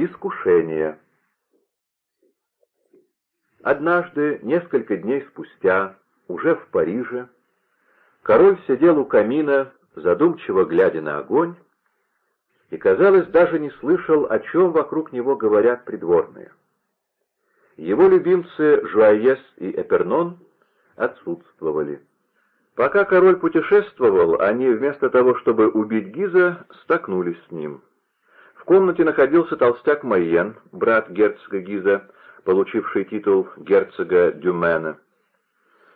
Искушение. Однажды, несколько дней спустя, уже в Париже, король сидел у камина, задумчиво глядя на огонь, и, казалось, даже не слышал, о чем вокруг него говорят придворные. Его любимцы Жуаес и Эпернон отсутствовали. Пока король путешествовал, они вместо того, чтобы убить Гиза, столкнулись с ним. Комнате находился толстяк Майен, брат герцога Гиза, получивший титул герцога Дюмена.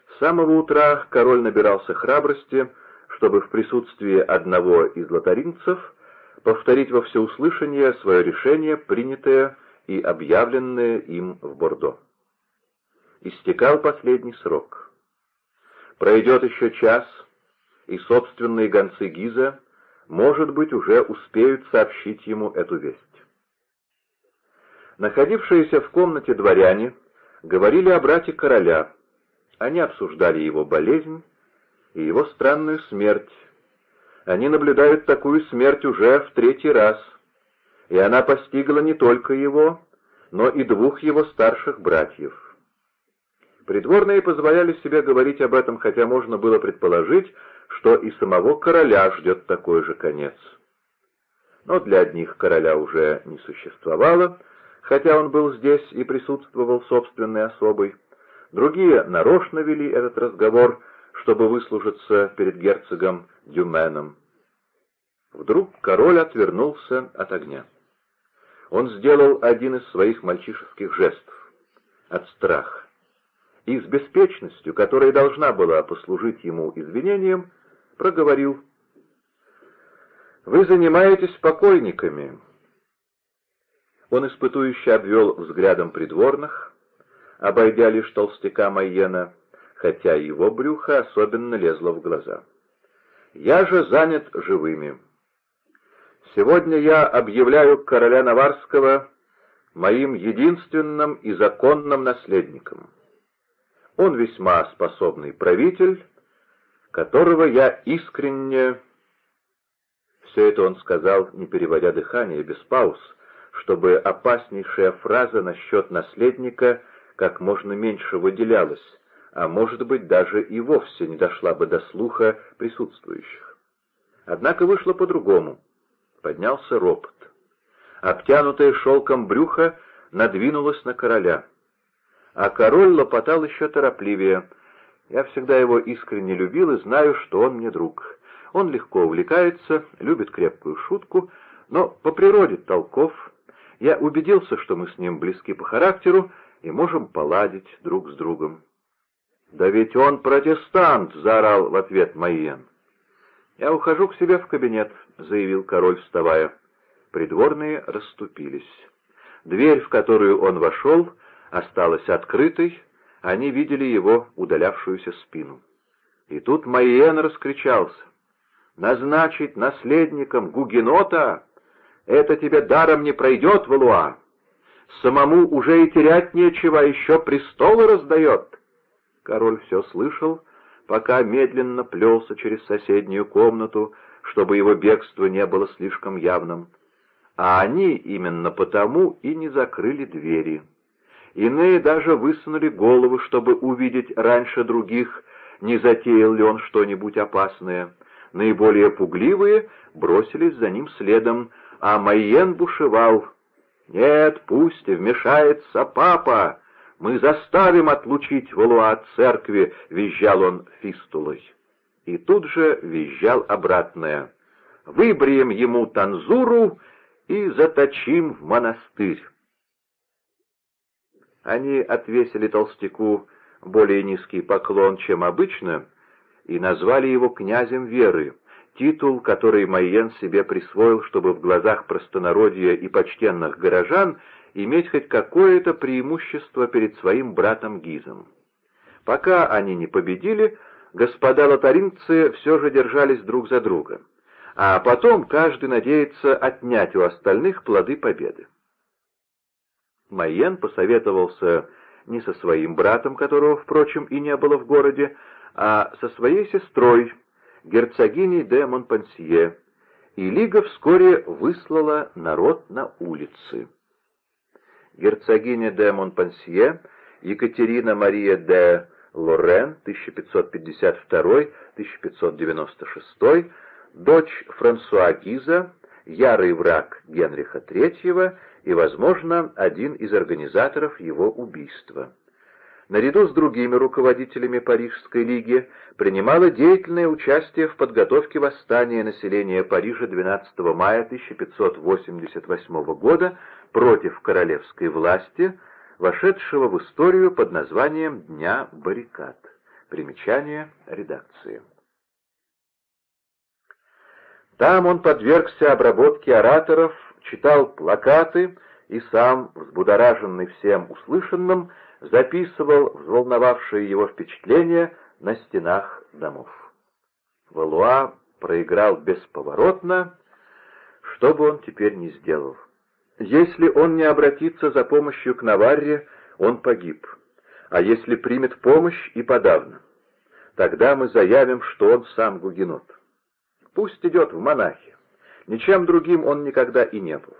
С самого утра король набирался храбрости, чтобы в присутствии одного из лотаринцев повторить во всеуслышание свое решение, принятое и объявленное им в Бордо. Истекал последний срок. Пройдет еще час, и собственные гонцы Гиза, может быть, уже успеют сообщить ему эту весть. Находившиеся в комнате дворяне говорили о брате короля. Они обсуждали его болезнь и его странную смерть. Они наблюдают такую смерть уже в третий раз, и она постигла не только его, но и двух его старших братьев. Придворные позволяли себе говорить об этом, хотя можно было предположить, что и самого короля ждет такой же конец. Но для одних короля уже не существовало, хотя он был здесь и присутствовал собственной особой. Другие нарочно вели этот разговор, чтобы выслужиться перед герцогом Дюменом. Вдруг король отвернулся от огня. Он сделал один из своих мальчишеских жестов от страха и с беспечностью, которая должна была послужить ему извинением, проговорил «Вы занимаетесь покойниками». Он испытующе обвел взглядом придворных, обойдя лишь толстяка Майена, хотя его брюхо особенно лезло в глаза. «Я же занят живыми. Сегодня я объявляю короля Наварского моим единственным и законным наследником». Он весьма способный правитель, которого я искренне... Все это он сказал, не переводя дыхание, без пауз, чтобы опаснейшая фраза насчет наследника как можно меньше выделялась, а может быть даже и вовсе не дошла бы до слуха присутствующих. Однако вышло по-другому. Поднялся ропот. Обтянутое шелком брюхо надвинулось на короля — а король лопотал еще торопливее. Я всегда его искренне любил и знаю, что он мне друг. Он легко увлекается, любит крепкую шутку, но по природе толков. Я убедился, что мы с ним близки по характеру и можем поладить друг с другом. «Да ведь он протестант!» — заорал в ответ Майен. «Я ухожу к себе в кабинет», — заявил король, вставая. Придворные расступились. Дверь, в которую он вошел, осталась открытой, они видели его удалявшуюся спину. И тут Майен раскричался. «Назначить наследником Гугенота — это тебе даром не пройдет, Валуа! Самому уже и терять нечего, а еще престолы раздает!» Король все слышал, пока медленно плелся через соседнюю комнату, чтобы его бегство не было слишком явным. А они именно потому и не закрыли двери. Иные даже высунули голову, чтобы увидеть раньше других, не затеял ли он что-нибудь опасное. Наиболее пугливые бросились за ним следом, а Майен бушевал. «Нет, пусть вмешается папа! Мы заставим отлучить Валуа от церкви!» — визжал он фистулой. И тут же визжал обратное. «Выбрием ему танзуру и заточим в монастырь!» Они отвесили толстяку более низкий поклон, чем обычно, и назвали его князем веры, титул, который Майен себе присвоил, чтобы в глазах простонародья и почтенных горожан иметь хоть какое-то преимущество перед своим братом Гизом. Пока они не победили, господа лотаринцы все же держались друг за друга, а потом каждый надеется отнять у остальных плоды победы. Майен посоветовался не со своим братом, которого, впрочем, и не было в городе, а со своей сестрой, герцогиней де Монпансье, и Лига вскоре выслала народ на улицы. герцогиня де Монпансье, Екатерина Мария де Лорен, 1552-1596, дочь Франсуа Гиза, ярый враг Генриха III и, возможно, один из организаторов его убийства. Наряду с другими руководителями Парижской лиги принимала деятельное участие в подготовке восстания населения Парижа 12 мая 1588 года против королевской власти, вошедшего в историю под названием «Дня баррикад». Примечание редакции. Там он подвергся обработке ораторов, читал плакаты и сам, взбудораженный всем услышанным, записывал взволновавшие его впечатления на стенах домов. Валуа проиграл бесповоротно, что бы он теперь не сделал. Если он не обратится за помощью к Наварре, он погиб, а если примет помощь и подавно, тогда мы заявим, что он сам гугенот. Пусть идет в монахи. Ничем другим он никогда и не был.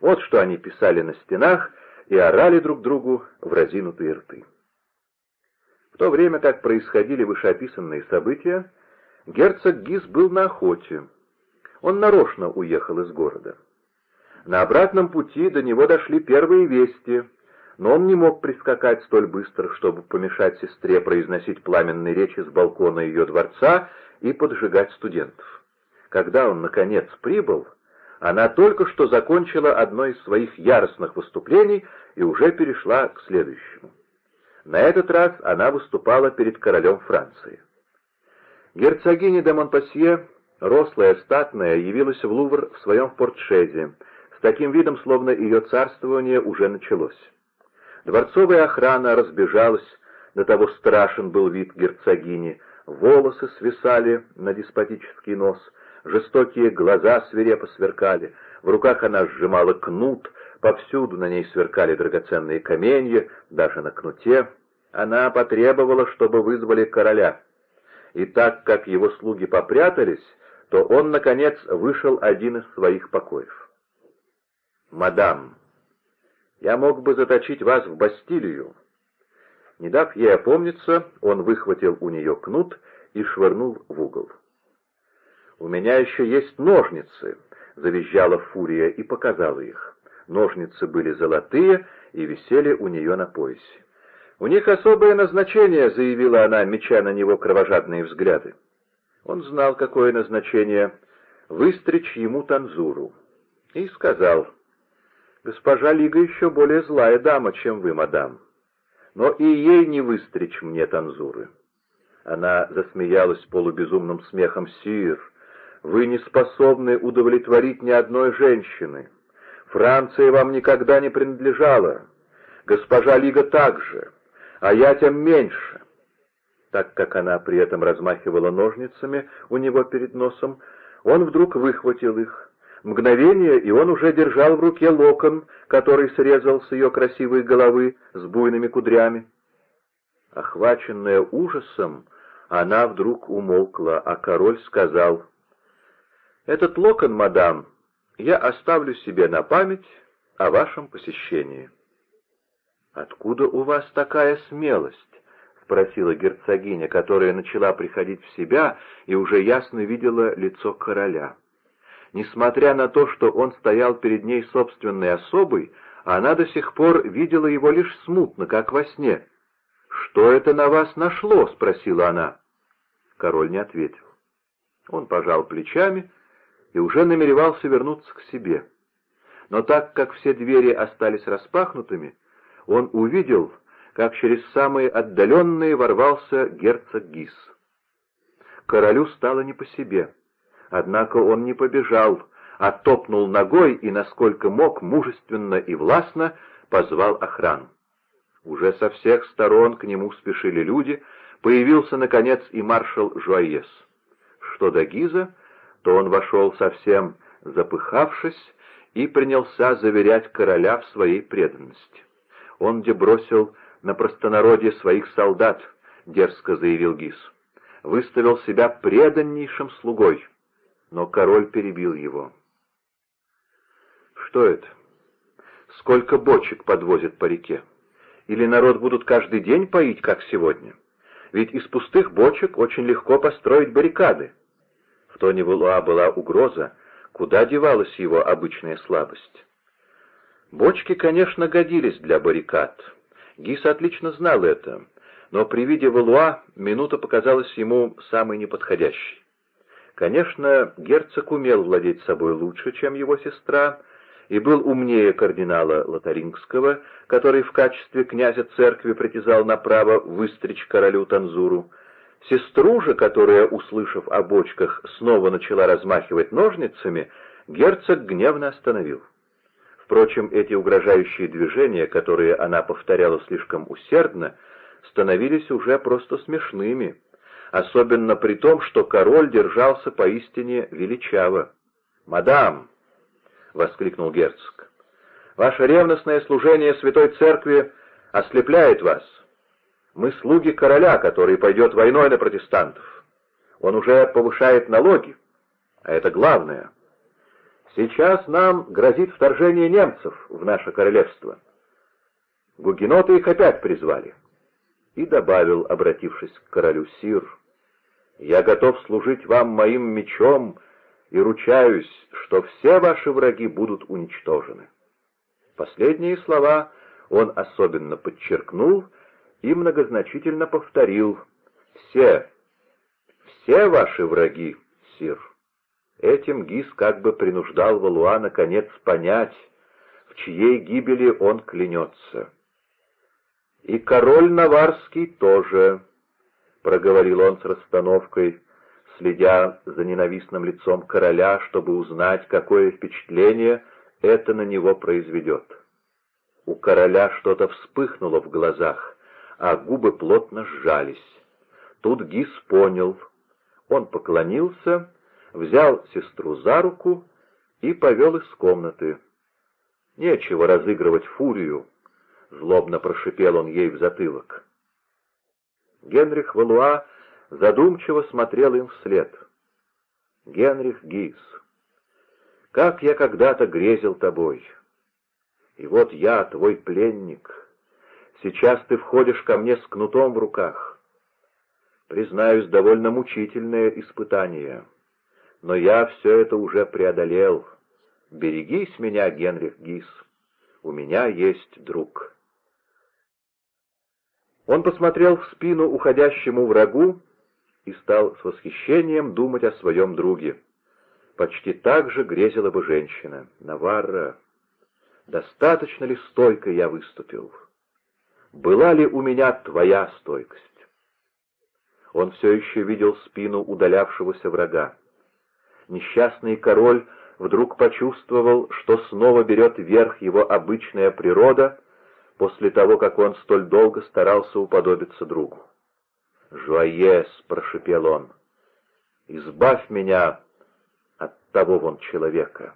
Вот что они писали на стенах и орали друг другу в разинутые рты. В то время как происходили вышеописанные события, герцог Гиз был на охоте. Он нарочно уехал из города. На обратном пути до него дошли первые вести, но он не мог прискакать столь быстро, чтобы помешать сестре произносить пламенные речи с балкона ее дворца и поджигать студентов. Когда он, наконец, прибыл, она только что закончила одно из своих яростных выступлений и уже перешла к следующему. На этот раз она выступала перед королем Франции. Герцогиня де Монпасье, рослая, статная, явилась в Лувр в своем портшезе, с таким видом, словно ее царствование уже началось. Дворцовая охрана разбежалась, до того страшен был вид герцогини, волосы свисали на деспотический нос, жестокие глаза свирепо сверкали, в руках она сжимала кнут, повсюду на ней сверкали драгоценные каменья, даже на кнуте. Она потребовала, чтобы вызвали короля. И так как его слуги попрятались, то он, наконец, вышел один из своих покоев. «Мадам, я мог бы заточить вас в Бастилию, не дав ей опомниться, он выхватил у нее кнут и швырнул в угол. «У меня еще есть ножницы», — завизжала Фурия и показала их. Ножницы были золотые и висели у нее на поясе. «У них особое назначение», — заявила она, меча на него кровожадные взгляды. Он знал, какое назначение — выстричь ему танзуру. И сказал, «Госпожа Лига еще более злая дама, чем вы, мадам но и ей не выстричь мне танзуры. Она засмеялась полубезумным смехом Сир. «Вы не способны удовлетворить ни одной женщины. Франция вам никогда не принадлежала. Госпожа Лига также, а я тем меньше». Так как она при этом размахивала ножницами у него перед носом, он вдруг выхватил их. Мгновение, и он уже держал в руке локон, который срезал с ее красивой головы с буйными кудрями. Охваченная ужасом, она вдруг умолкла, а король сказал, «Этот локон, мадам, я оставлю себе на память о вашем посещении». «Откуда у вас такая смелость?» — спросила герцогиня, которая начала приходить в себя и уже ясно видела лицо короля. Несмотря на то, что он стоял перед ней собственной особой, она до сих пор видела его лишь смутно, как во сне. «Что это на вас нашло?» — спросила она. Король не ответил. Он пожал плечами и уже намеревался вернуться к себе. Но так как все двери остались распахнутыми, он увидел, как через самые отдаленные ворвался герцог Гис. Королю стало не по себе. Однако он не побежал, а топнул ногой и, насколько мог, мужественно и властно позвал охрану. Уже со всех сторон к нему спешили люди, появился, наконец, и маршал Жуаес. Что до Гиза, то он вошел совсем запыхавшись и принялся заверять короля в своей преданности. Он дебросил на простонародье своих солдат, дерзко заявил Гиз, выставил себя преданнейшим слугой но король перебил его. «Что это? сколько бочек подвозят по реке? Или народ будут каждый день поить, как сегодня? Ведь из пустых бочек очень легко построить баррикады. В тоне Валуа была угроза, куда девалась его обычная слабость. Бочки, конечно, годились для баррикад. Гис отлично знал это, но при виде Валуа минута показалась ему самой неподходящей. Конечно, герцог умел владеть собой лучше, чем его сестра, и был умнее кардинала Лотарингского, который в качестве князя церкви притязал на право выстричь королю Танзуру. Сестру же, которая, услышав о бочках, снова начала размахивать ножницами, герцог гневно остановил. Впрочем, эти угрожающие движения, которые она повторяла слишком усердно, становились уже просто смешными, особенно при том, что король держался поистине величаво. «Мадам!» — воскликнул герцог. «Ваше ревностное служение Святой Церкви ослепляет вас. Мы слуги короля, который пойдет войной на протестантов. Он уже повышает налоги, а это главное. Сейчас нам грозит вторжение немцев в наше королевство. Гугеноты их опять призвали». И добавил, обратившись к королю Сир, «Я готов служить вам моим мечом, — и ручаюсь, что все ваши враги будут уничтожены». Последние слова он особенно подчеркнул и многозначительно повторил «Все, все ваши враги, сир». Этим Гис как бы принуждал Валуа наконец понять, в чьей гибели он клянется. «И король Наварский тоже», — проговорил он с расстановкой, следя за ненавистным лицом короля, чтобы узнать, какое впечатление это на него произведет. У короля что-то вспыхнуло в глазах, а губы плотно сжались. Тут Гис понял. Он поклонился, взял сестру за руку и повел из комнаты. «Нечего разыгрывать фурию», — злобно прошипел он ей в затылок. Генрих Валуа задумчиво смотрел им вслед. «Генрих Гис, как я когда-то грезил тобой! И вот я, твой пленник, сейчас ты входишь ко мне с кнутом в руках. Признаюсь, довольно мучительное испытание, но я все это уже преодолел. Берегись меня, Генрих Гис, у меня есть друг». Он посмотрел в спину уходящему врагу и стал с восхищением думать о своем друге. Почти так же грезила бы женщина. Наварра, достаточно ли стойко я выступил? Была ли у меня твоя стойкость? Он все еще видел спину удалявшегося врага. Несчастный король вдруг почувствовал, что снова берет верх его обычная природа после того, как он столь долго старался уподобиться другу. «Жуаес!» — прошепел он. «Избавь меня от того вон человека!»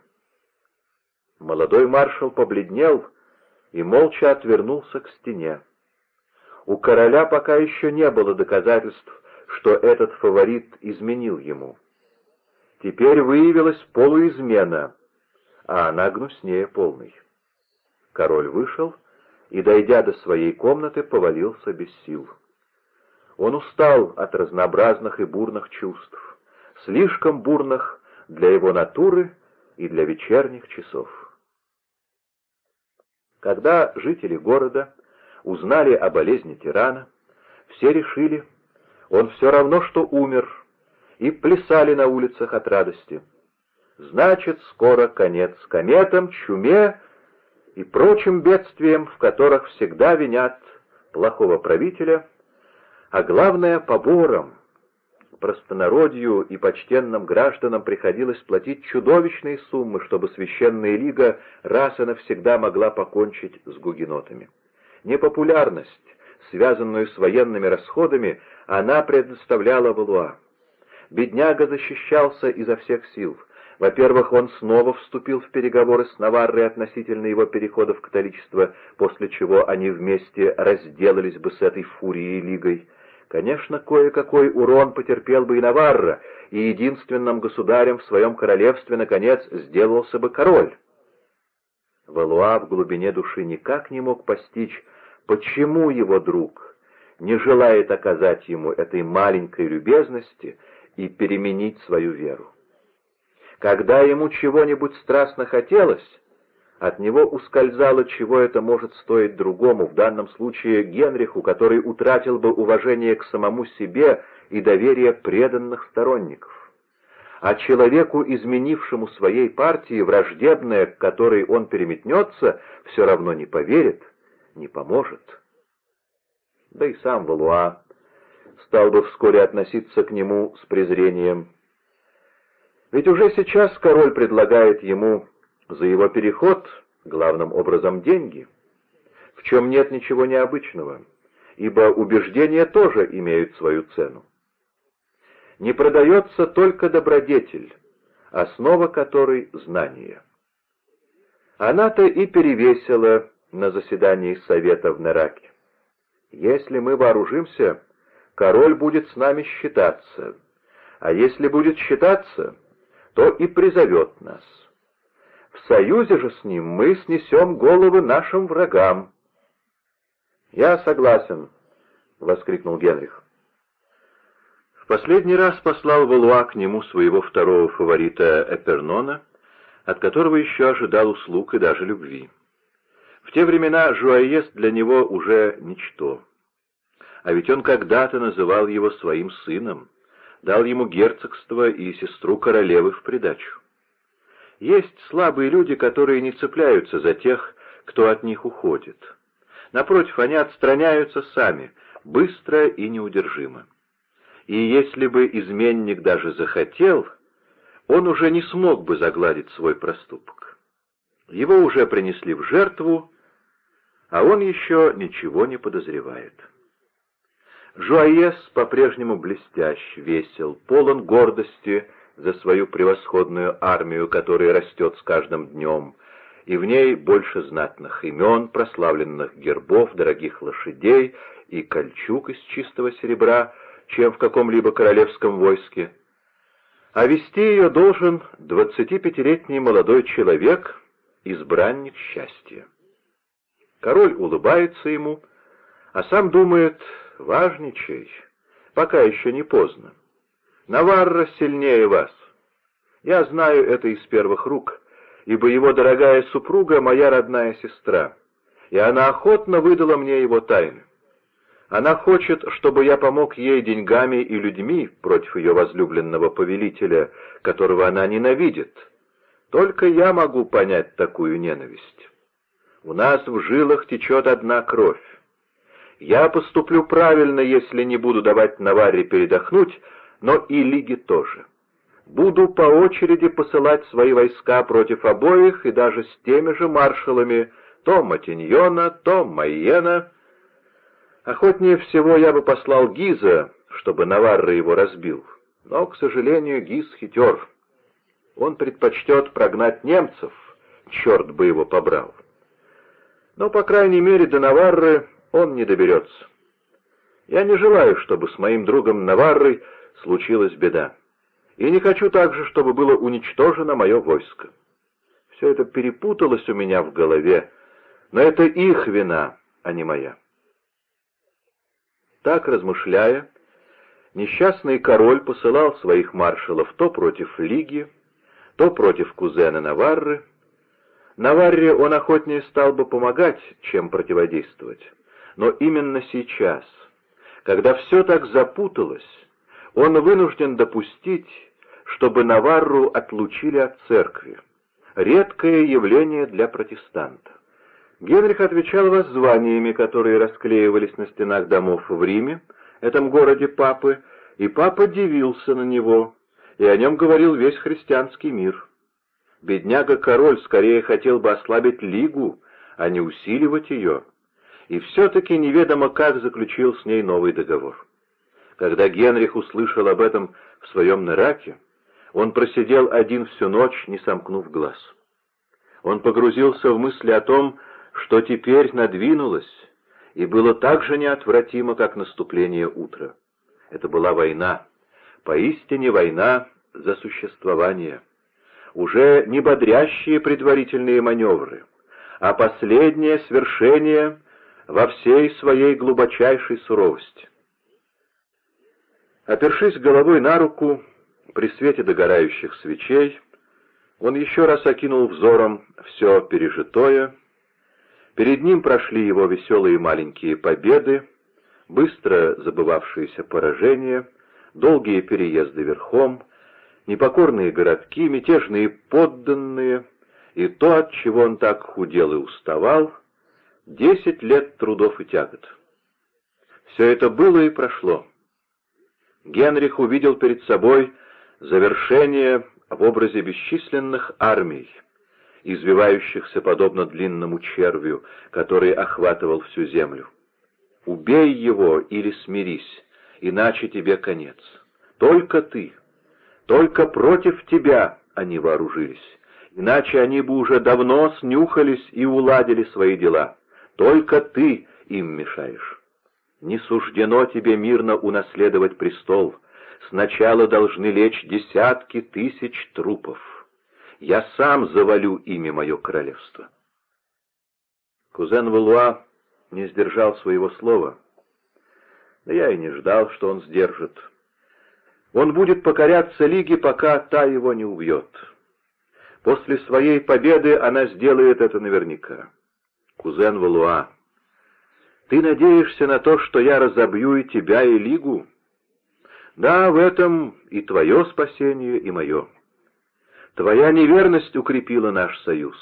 Молодой маршал побледнел и молча отвернулся к стене. У короля пока еще не было доказательств, что этот фаворит изменил ему. Теперь выявилась полуизмена, а она гнуснее полной. Король вышел и, дойдя до своей комнаты, повалился без сил. Он устал от разнообразных и бурных чувств, слишком бурных для его натуры и для вечерних часов. Когда жители города узнали о болезни тирана, все решили, он все равно, что умер, и плясали на улицах от радости. Значит, скоро конец кометам, чуме и прочим бедствиям, в которых всегда винят плохого правителя а главное — побором. Простонародью и почтенным гражданам приходилось платить чудовищные суммы, чтобы Священная Лига раз и навсегда могла покончить с гугенотами. Непопулярность, связанную с военными расходами, она предоставляла Валуа. Бедняга защищался изо всех сил. Во-первых, он снова вступил в переговоры с Наваррой относительно его перехода в католичество, после чего они вместе разделались бы с этой фурией лигой. Конечно, кое-какой урон потерпел бы и Наварра, и единственным государем в своем королевстве, наконец, сделался бы король. Валуа в глубине души никак не мог постичь, почему его друг не желает оказать ему этой маленькой любезности и переменить свою веру. Когда ему чего-нибудь страстно хотелось, от него ускользало, чего это может стоить другому, в данном случае Генриху, который утратил бы уважение к самому себе и доверие преданных сторонников. А человеку, изменившему своей партии, враждебное, к которой он переметнется, все равно не поверит, не поможет. Да и сам Валуа стал бы вскоре относиться к нему с презрением. Ведь уже сейчас король предлагает ему за его переход, главным образом, деньги, в чем нет ничего необычного, ибо убеждения тоже имеют свою цену. Не продается только добродетель, основа которой — знание. Она-то и перевесила на заседании Совета в Нераке. Если мы вооружимся, король будет с нами считаться, а если будет считаться, то и призовет нас. В союзе же с ним мы снесем головы нашим врагам. «Я согласен», — воскликнул Генрих. В последний раз послал Валуа к нему своего второго фаворита Эпернона, от которого еще ожидал услуг и даже любви. В те времена Жуаес для него уже ничто. А ведь он когда-то называл его своим сыном, дал ему герцогство и сестру королевы в придачу. Есть слабые люди, которые не цепляются за тех, кто от них уходит. Напротив, они отстраняются сами, быстро и неудержимо. И если бы изменник даже захотел, он уже не смог бы загладить свой проступок. Его уже принесли в жертву, а он еще ничего не подозревает. Жуаес по-прежнему блестящ, весел, полон гордости за свою превосходную армию, которая растет с каждым днем, и в ней больше знатных имен, прославленных гербов, дорогих лошадей и кольчуг из чистого серебра, чем в каком-либо королевском войске. А вести ее должен двадцатипятилетний молодой человек, избранник счастья. Король улыбается ему, а сам думает, важничай, пока еще не поздно. Наварра сильнее вас. Я знаю это из первых рук, ибо его дорогая супруга — моя родная сестра, и она охотно выдала мне его тайны. Она хочет, чтобы я помог ей деньгами и людьми против ее возлюбленного повелителя, которого она ненавидит. Только я могу понять такую ненависть. У нас в жилах течет одна кровь. Я поступлю правильно, если не буду давать Наваре передохнуть, но и Лиге тоже. Буду по очереди посылать свои войска против обоих и даже с теми же маршалами, то Матиньона, то Майена. Охотнее всего я бы послал Гиза, чтобы Наварра его разбил. Но, к сожалению, Гиз хитер. Он предпочтет прогнать немцев, черт бы его побрал но, по крайней мере, до Наварры он не доберется. Я не желаю, чтобы с моим другом Наваррой случилась беда. И не хочу также, чтобы было уничтожено мое войско. Все это перепуталось у меня в голове, но это их вина, а не моя. Так, размышляя, несчастный король посылал своих маршалов то против Лиги, то против кузена Наварры, Наварре он охотнее стал бы помогать, чем противодействовать. Но именно сейчас, когда все так запуталось, он вынужден допустить, чтобы Наварру отлучили от церкви. Редкое явление для протестанта. Генрих отвечал воззваниями, которые расклеивались на стенах домов в Риме, этом городе папы, и папа дивился на него, и о нем говорил весь христианский мир. Бедняга-король скорее хотел бы ослабить лигу, а не усиливать ее, и все-таки неведомо как заключил с ней новый договор. Когда Генрих услышал об этом в своем Нераке, он просидел один всю ночь, не сомкнув глаз. Он погрузился в мысли о том, что теперь надвинулось, и было так же неотвратимо, как наступление утра. Это была война, поистине война за существование уже не бодрящие предварительные маневры, а последнее свершение во всей своей глубочайшей суровости. Опершись головой на руку, при свете догорающих свечей, он еще раз окинул взором все пережитое. Перед ним прошли его веселые маленькие победы, быстро забывавшиеся поражения, долгие переезды верхом, непокорные городки, мятежные подданные и то, от чего он так худел и уставал, десять лет трудов и тягот. Все это было и прошло. Генрих увидел перед собой завершение в образе бесчисленных армий, извивающихся подобно длинному червю, который охватывал всю землю. Убей его или смирись, иначе тебе конец. Только ты, только против тебя они вооружились, иначе они бы уже давно снюхались и уладили свои дела. Только ты им мешаешь. Не суждено тебе мирно унаследовать престол. Сначала должны лечь десятки тысяч трупов. Я сам завалю ими мое королевство. Кузен Валуа не сдержал своего слова. Да я и не ждал, что он сдержит. Он будет покоряться Лиге, пока та его не убьет. После своей победы она сделает это наверняка. Кузен Валуа, ты надеешься на то, что я разобью и тебя, и Лигу? Да, в этом и твое спасение, и мое. Твоя неверность укрепила наш союз.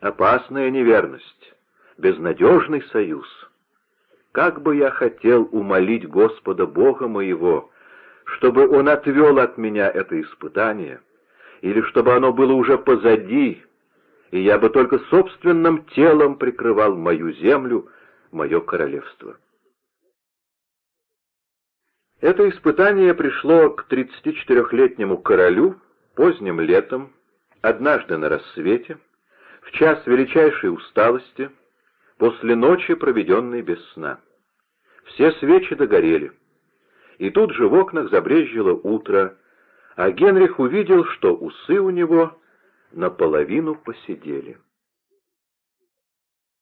Опасная неверность, безнадежный союз. Как бы я хотел умолить Господа Бога моего, чтобы Он отвел от меня это испытание, или чтобы оно было уже позади, и я бы только собственным телом прикрывал мою землю, мое королевство. Это испытание пришло к 34-летнему королю поздним летом, однажды на рассвете, в час величайшей усталости, после ночи, проведенной без сна. Все свечи догорели, и тут же в окнах забрежило утро, а Генрих увидел, что усы у него наполовину посидели.